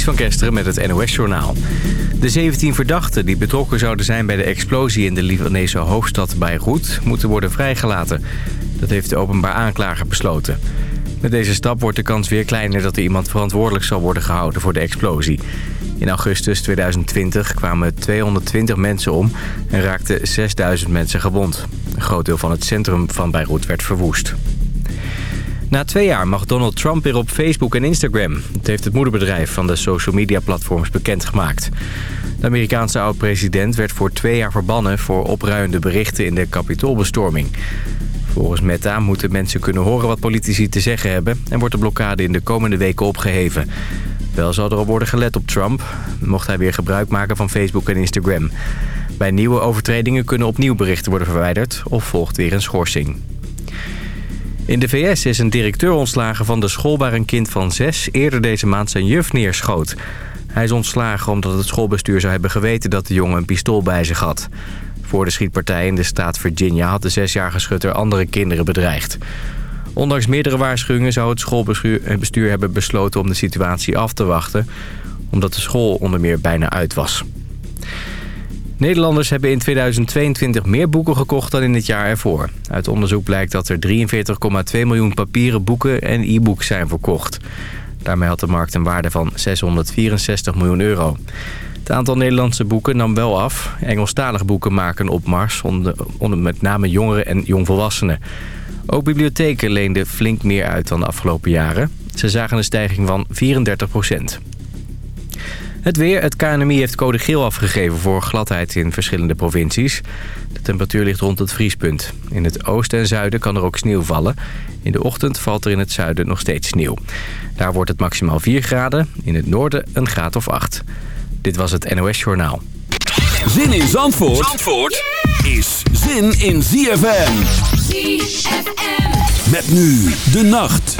Van Kesteren met het NOS-journaal. De 17 verdachten die betrokken zouden zijn bij de explosie in de Libanese hoofdstad Beirut... moeten worden vrijgelaten. Dat heeft de openbaar aanklager besloten. Met deze stap wordt de kans weer kleiner dat er iemand verantwoordelijk zal worden gehouden voor de explosie. In augustus 2020 kwamen 220 mensen om en raakten 6000 mensen gewond. Een groot deel van het centrum van Beirut werd verwoest. Na twee jaar mag Donald Trump weer op Facebook en Instagram. Dat heeft het moederbedrijf van de social media platforms bekendgemaakt. De Amerikaanse oud-president werd voor twee jaar verbannen... voor opruiende berichten in de kapitoolbestorming. Volgens Meta moeten mensen kunnen horen wat politici te zeggen hebben... en wordt de blokkade in de komende weken opgeheven. Wel zal erop worden gelet op Trump... mocht hij weer gebruik maken van Facebook en Instagram. Bij nieuwe overtredingen kunnen opnieuw berichten worden verwijderd... of volgt weer een schorsing. In de VS is een directeur ontslagen van de school waar een kind van zes... eerder deze maand zijn juf neerschoot. Hij is ontslagen omdat het schoolbestuur zou hebben geweten... dat de jongen een pistool bij zich had. Voor de schietpartij in de staat Virginia had de zesjarige schutter andere kinderen bedreigd. Ondanks meerdere waarschuwingen zou het schoolbestuur hebben besloten om de situatie af te wachten... omdat de school onder meer bijna uit was. Nederlanders hebben in 2022 meer boeken gekocht dan in het jaar ervoor. Uit onderzoek blijkt dat er 43,2 miljoen papieren boeken en e-books zijn verkocht. Daarmee had de markt een waarde van 664 miljoen euro. Het aantal Nederlandse boeken nam wel af. Engelstalige boeken maken op mars, onder, onder met name jongeren en jongvolwassenen. Ook bibliotheken leenden flink meer uit dan de afgelopen jaren. Ze zagen een stijging van 34 procent. Het weer. Het KNMI heeft code geel afgegeven voor gladheid in verschillende provincies. De temperatuur ligt rond het vriespunt. In het oosten en zuiden kan er ook sneeuw vallen. In de ochtend valt er in het zuiden nog steeds sneeuw. Daar wordt het maximaal 4 graden. In het noorden een graad of 8. Dit was het NOS Journaal. Zin in Zandvoort, Zandvoort is zin in ZFM. ZFM. Met nu de nacht.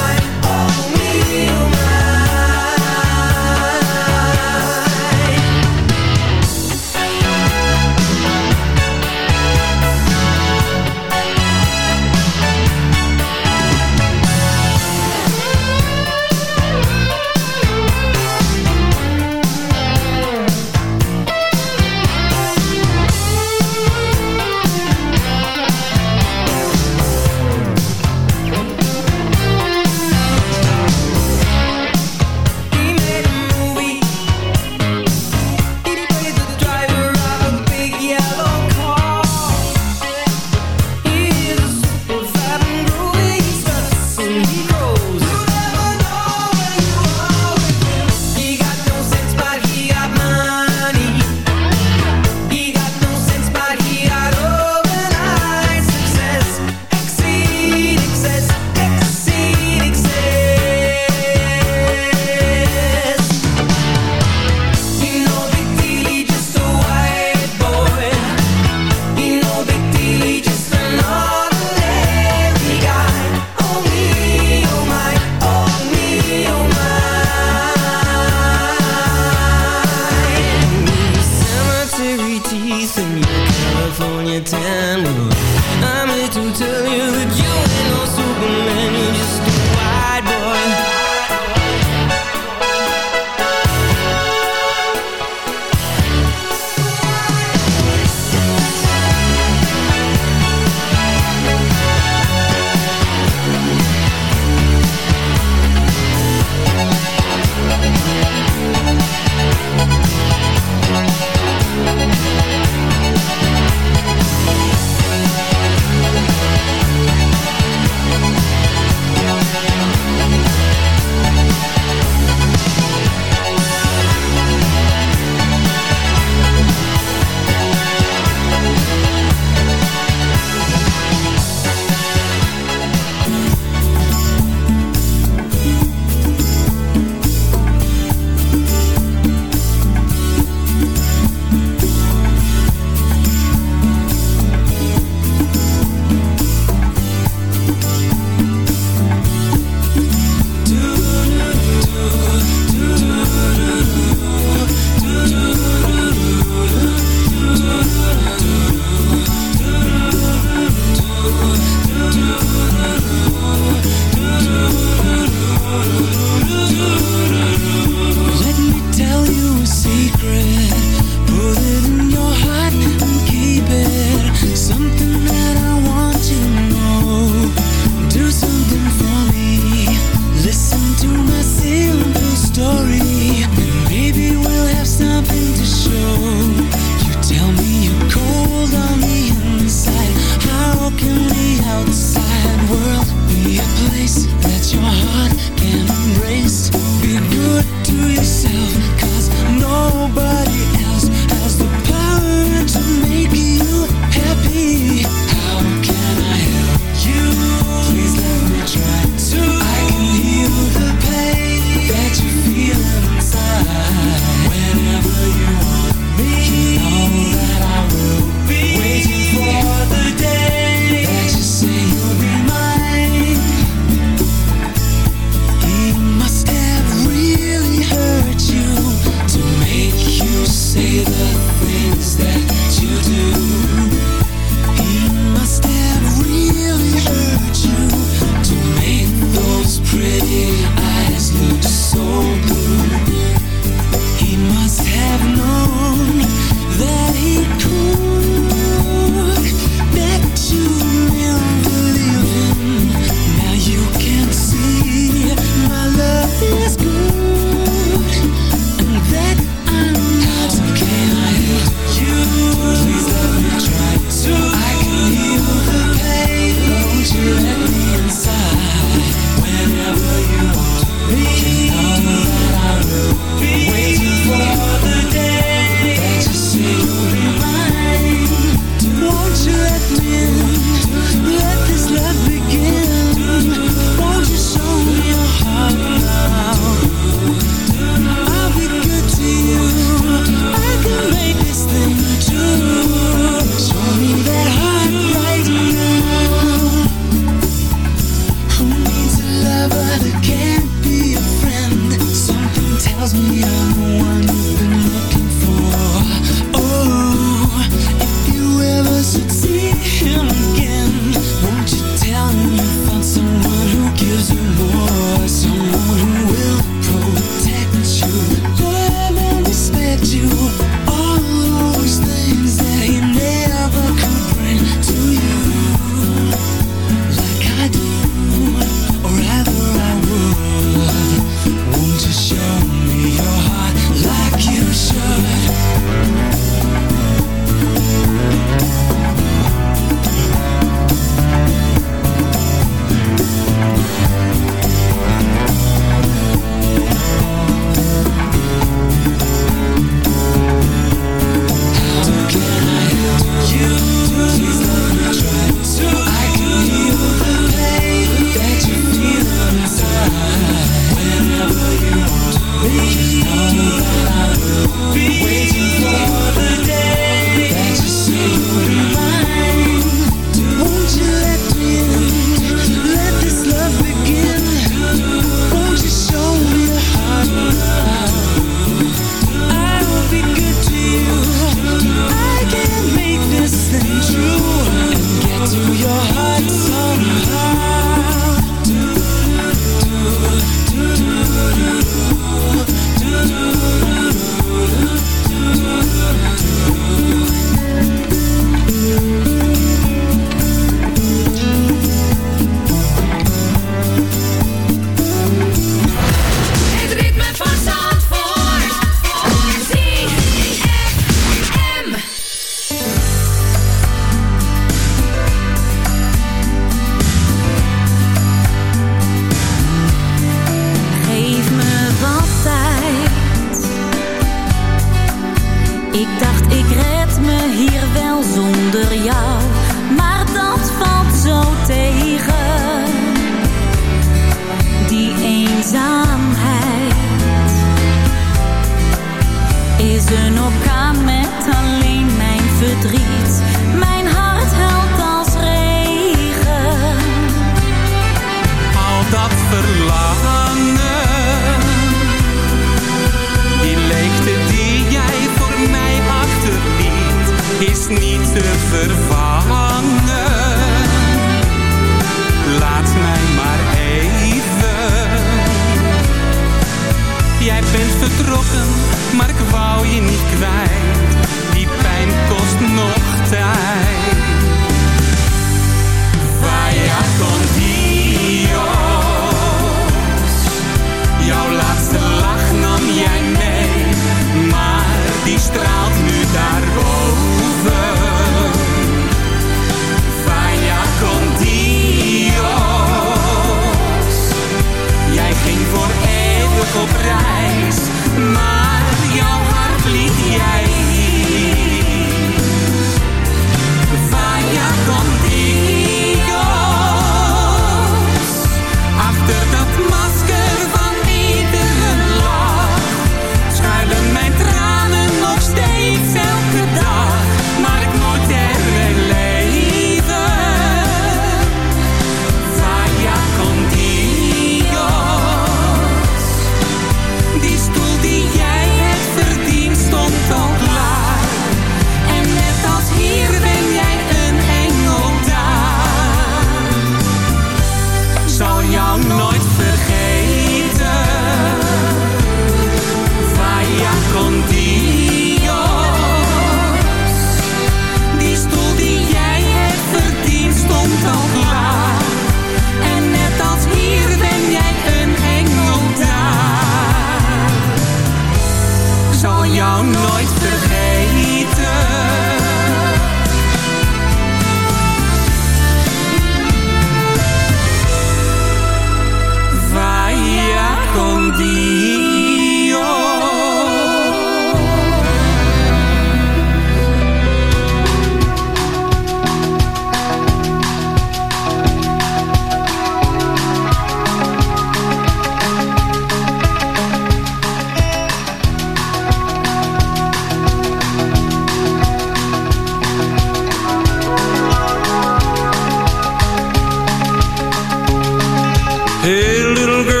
Hey, little girl.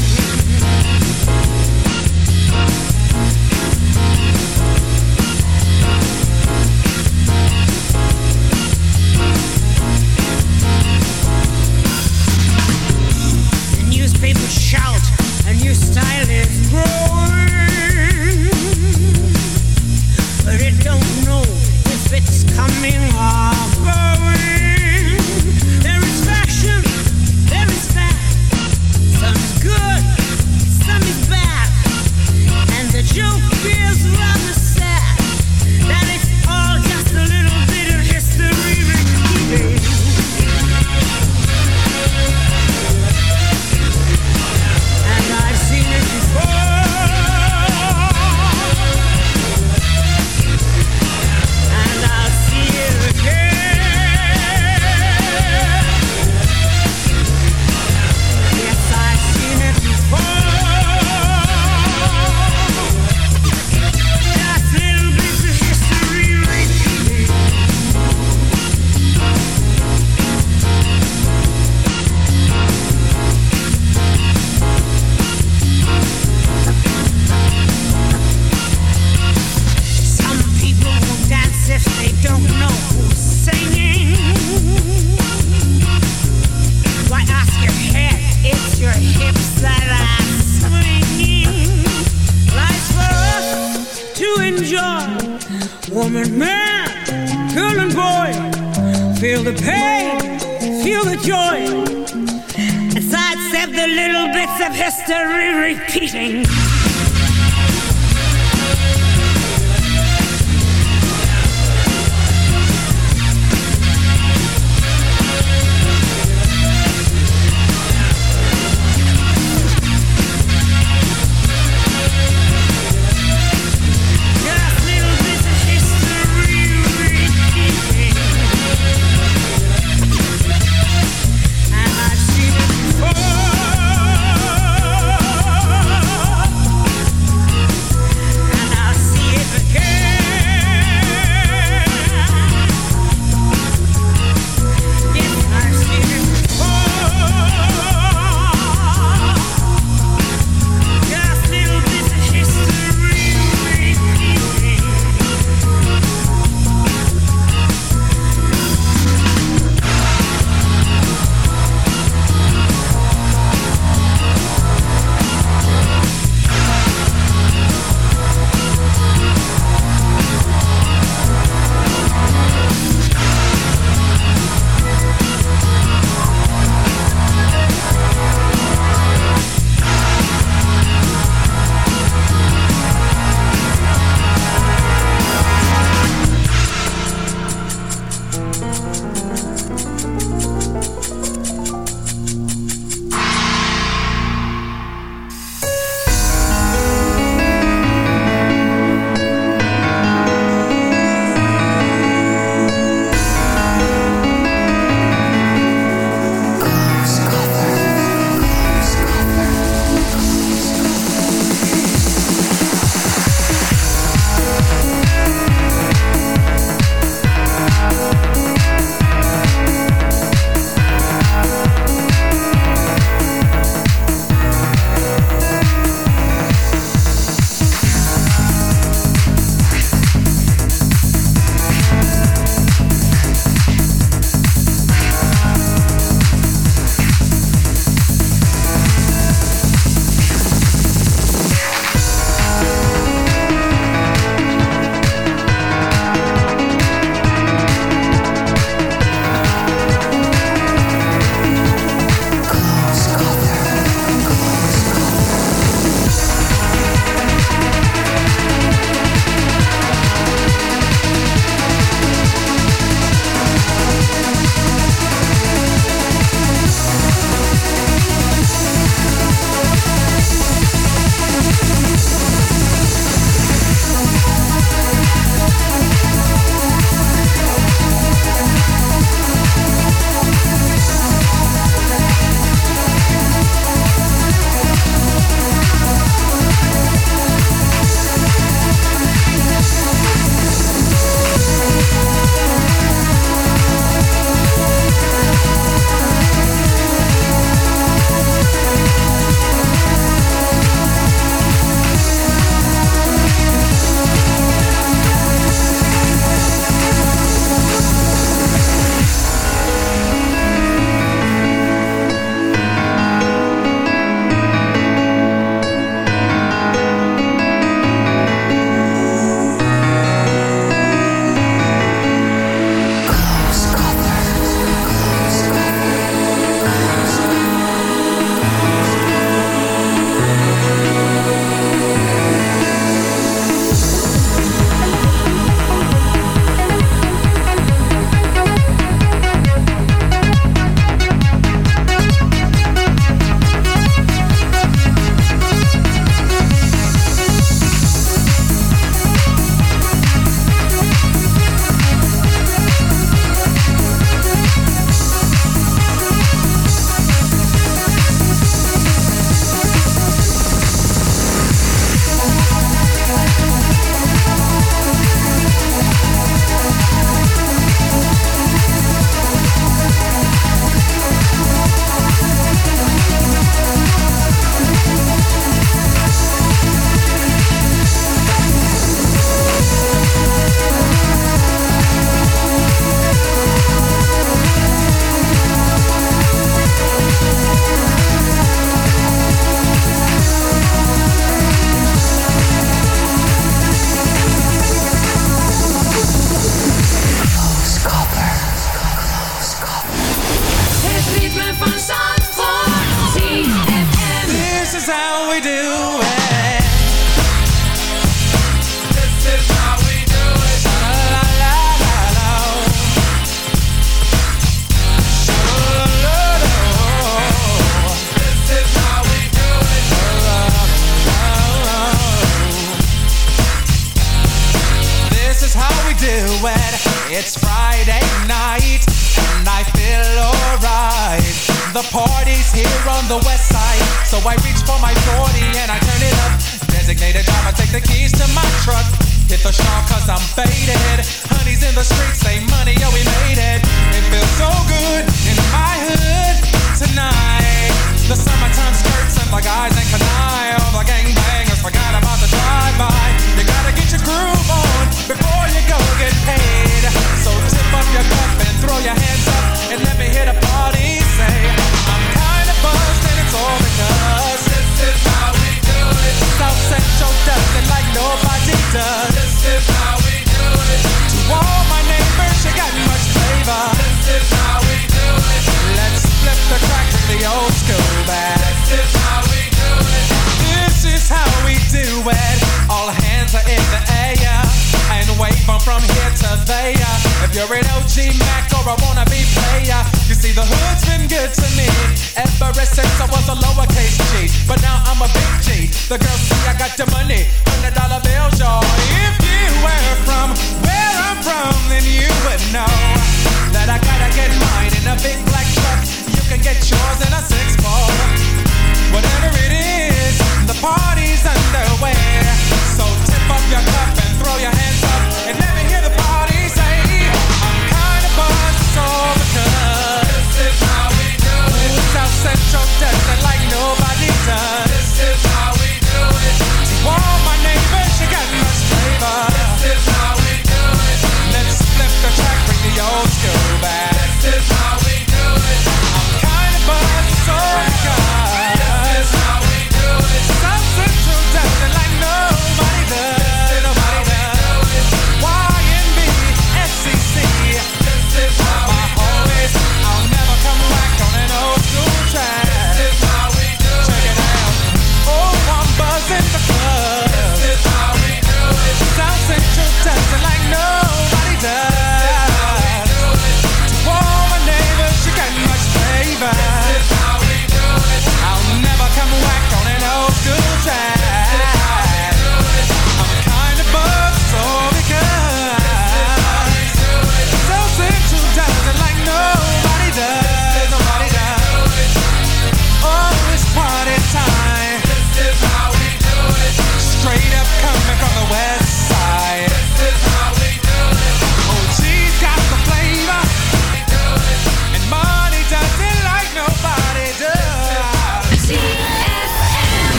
repeating. fun song. I reach for my 40 and I turn it up. Designated driver, take the keys to my truck. Hit the shop cause I'm faded. Honey's in the streets, say Monty, oh we made it. It feels so good in my hood tonight. The summertime skirts and my guys ain't canine. All the gangbangers forgot about the drive-by. You gotta get your groove on before you go get paid. So tip up your cup and throw your hands up and let me hear the party say, I'm kinda buzzed. This is how we do it. South Central does it like nobody does. This is how we do it. To all my neighbors, you got much flavor. This is how we do it. Let's flip the the old school. This is how we do it. This is how we do it. All hands are in the air and wave from here to there. If you're an OG Mac or a wannabe player see, the hood's been good to me ever since I was a lowercase G. But now I'm a big G. The girls see I got the money, hundred dollar bills, y'all. If you were from where I'm from, then you would know that I gotta get mine in a big black truck. You can get yours in a six four. Whatever it is, the party's underway.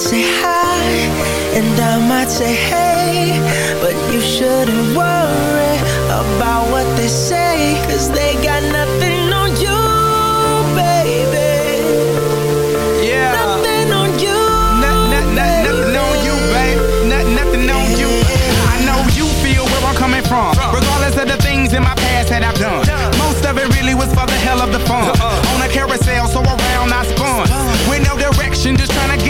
Might say hi and I might say hey But you shouldn't worry about what they say Cause they got nothing on you, baby Yeah Nothing on you, not, not, not, Nothing on you, babe not, Nothing on you I know you feel where I'm coming from. Regardless of the things in my past that I've done. Most of it really was for the hell of the fun. Uh-uh. On a carousel, so around I spun. With no direction, just trying to get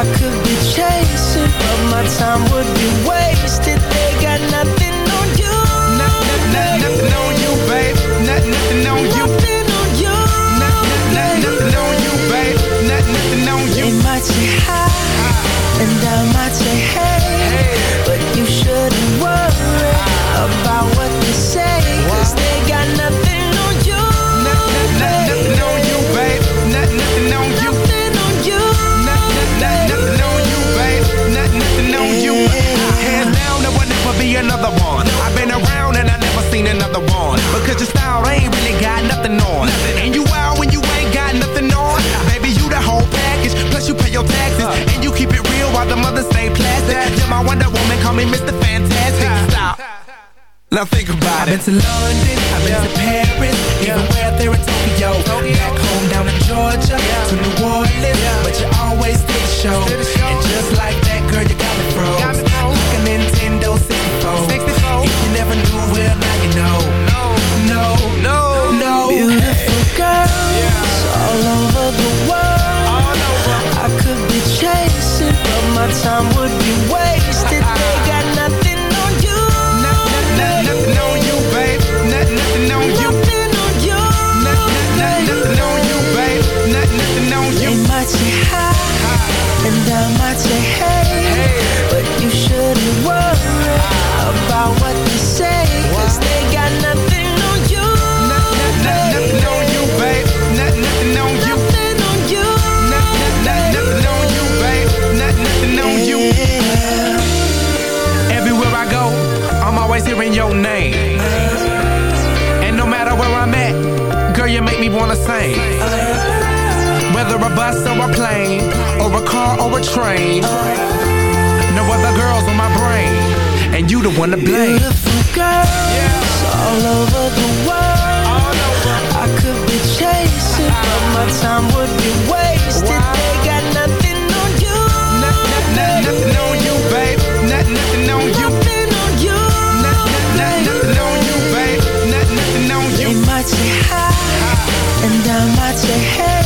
I could be chasing, but my time would be wasted. They got nothing on you. Nothing, nothing, nothing on you, babe. Nothing, nothing on you. Nothing on you. Nothing, nothing, nothing on you, babe. Nothing, nothing on you. They might say hi, and I might say hey, but you shouldn't worry about what they say, cause they another one. Because your style ain't really got nothing on. And you out when you ain't got nothing on. Baby, you the whole package. Plus you pay your taxes. And you keep it real while the mothers stay plastic. You're my Wonder Woman, call me Mr. Fantastic. Stop. Now think about I've it. been to London, I've been to Paris, even where there in Tokyo. Back home down in Georgia, to New Orleans, but you always did the show. And just like that, girl, you got me froze. Like a Nintendo 64. If you never knew, well you know. No, no, no. Beautiful girls all over the world. I could be chasing, but my time would be wasted. Hearing your name. And no matter where I'm at, girl, you make me wanna sing. Whether a bus or a plane, or a car or a train. No other girls on my brain, and you the one to blame. Beautiful girls all over the world. I could be chasing, but my time would be wasted. They got nothing on you. Nothing, nothing on you, babe. Nothing, nothing. Nothing on you. I might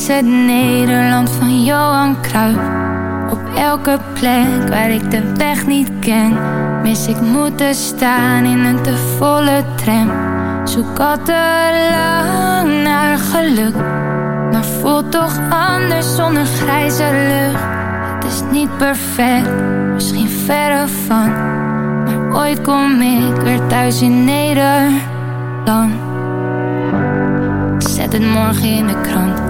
Ik mis het Nederland van Johan Cruijff. Op elke plek waar ik de weg niet ken, mis ik moeten staan in een te volle tram. Zoek al te lang naar geluk, maar voelt toch anders zonder grijze lucht. Het is niet perfect, misschien verre van, maar ooit kom ik weer thuis in Nederland. Zet het morgen in de krant.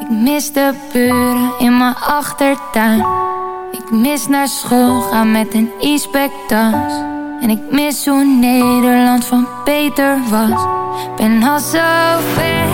Ik mis de buren in mijn achtertuin. Ik mis naar school gaan met een e-spectas. En ik mis hoe Nederland van beter was. Ben al zo ver